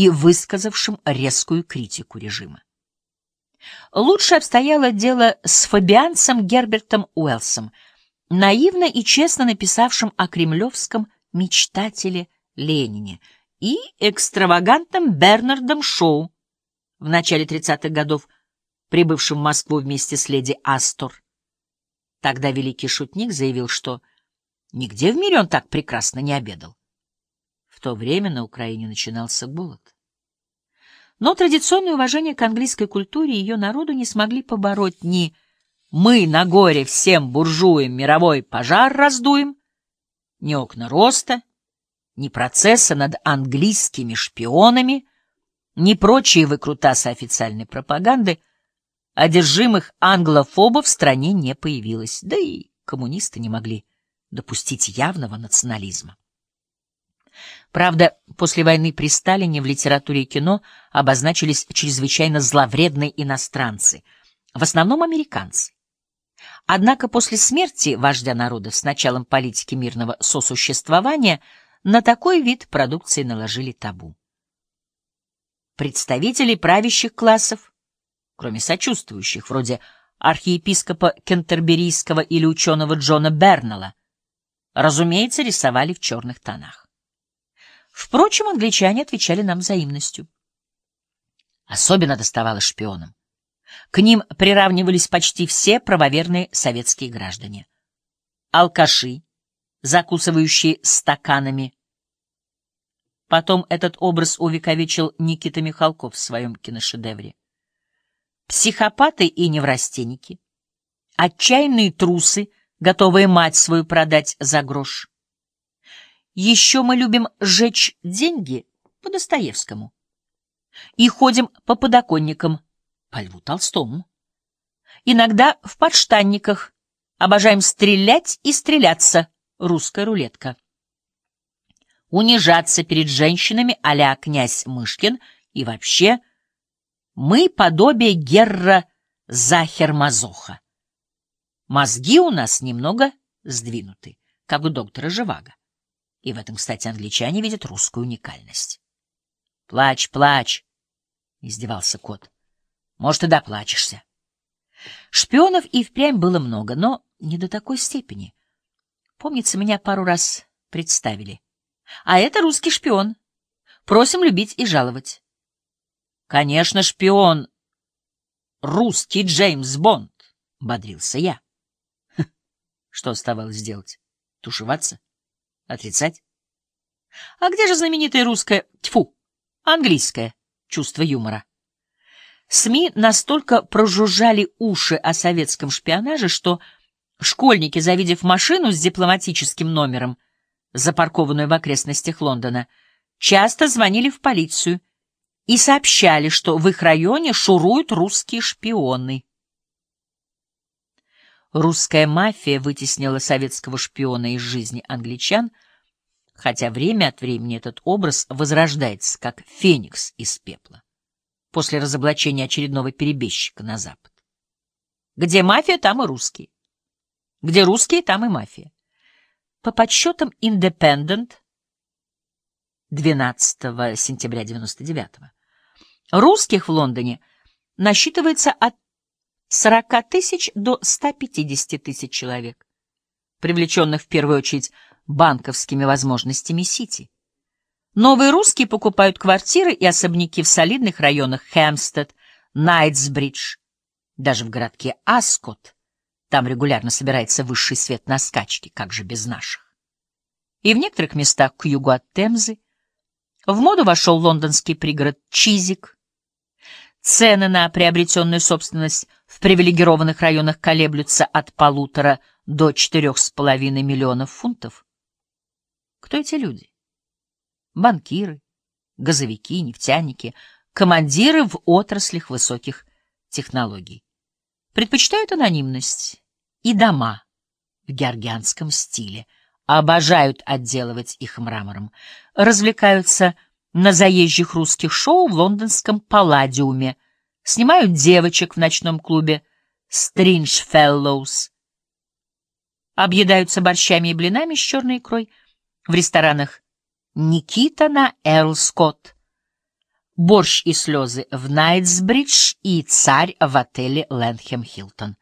и высказавшим резкую критику режима. Лучше обстояло дело с фабианцем Гербертом Уэллсом, наивно и честно написавшим о кремлевском мечтателе Ленине, и экстравагантным Бернардом Шоу, в начале 30-х годов прибывшим в Москву вместе с леди Астор. Тогда великий шутник заявил, что нигде в мире он так прекрасно не обедал. В то время на Украине начинался голод. Но традиционное уважение к английской культуре и ее народу не смогли побороть ни «мы на горе всем буржуям мировой пожар раздуем», ни окна роста, ни процесса над английскими шпионами, ни прочие выкрутасы официальной пропаганды, одержимых англофобов в стране не появилось, да и коммунисты не могли допустить явного национализма. Правда, после войны при Сталине в литературе и кино обозначились чрезвычайно зловредные иностранцы, в основном американцы. Однако после смерти вождя народов с началом политики мирного сосуществования на такой вид продукции наложили табу. Представителей правящих классов, кроме сочувствующих, вроде архиепископа Кентерберийского или ученого Джона Бернелла, разумеется, рисовали в черных тонах. Впрочем, англичане отвечали нам взаимностью. Особенно доставалось шпионам. К ним приравнивались почти все правоверные советские граждане. Алкаши, закусывающие стаканами, Потом этот образ увековечил Никита Михалков в своем киношедевре. Психопаты и неврастенники, отчаянные трусы, готовые мать свою продать за грош. Еще мы любим сжечь деньги по Достоевскому и ходим по подоконникам по Льву Толстому. Иногда в подштанниках обожаем стрелять и стреляться, русская рулетка унижаться перед женщинами а князь Мышкин и вообще мы подобие Герра Захермазоха. Мозги у нас немного сдвинуты, как у доктора Живаго. И в этом, кстати, англичане видят русскую уникальность. «Плачь, плачь!» — издевался кот. «Может, и доплачешься». Шпионов и впрямь было много, но не до такой степени. Помнится, меня пару раз представили. А это русский шпион. Просим любить и жаловать. Конечно, шпион. Русский Джеймс Бонд, — бодрился я. Что оставалось делать? Тушеваться? Отрицать? А где же знаменитое русское, тьфу, английское чувство юмора? СМИ настолько прожужжали уши о советском шпионаже, что школьники, завидев машину с дипломатическим номером, запаркованную в окрестностях Лондона, часто звонили в полицию и сообщали, что в их районе шуруют русские шпионы. Русская мафия вытеснила советского шпиона из жизни англичан, хотя время от времени этот образ возрождается, как феникс из пепла, после разоблачения очередного перебежчика на Запад. Где мафия, там и русские. Где русские, там и мафия. По подсчетам Independent 12 сентября 99 русских в Лондоне насчитывается от 40 тысяч до 150 тысяч человек, привлеченных в первую очередь банковскими возможностями Сити. Новые русские покупают квартиры и особняки в солидных районах Хэмстед, Найтсбридж, даже в городке Аскот – там регулярно собирается высший свет на скачки, как же без наших. И в некоторых местах к югу от Темзы в моду вошел лондонский пригород Чизик. Цены на приобретенную собственность в привилегированных районах колеблются от полутора до четырех с половиной миллионов фунтов. Кто эти люди? Банкиры, газовики, нефтяники, командиры в отраслях высоких технологий. Предпочитают анонимность и дома в георгианском стиле, обожают отделывать их мрамором, развлекаются на заезжих русских шоу в лондонском Палладиуме, снимают девочек в ночном клубе Стриндж Феллоус, объедаются борщами и блинами с черной икрой в ресторанах Никита на Эрл Скотт, «Борщ и слезы» в Найтсбридж и «Царь» в отеле Лэнхэм Хилтон.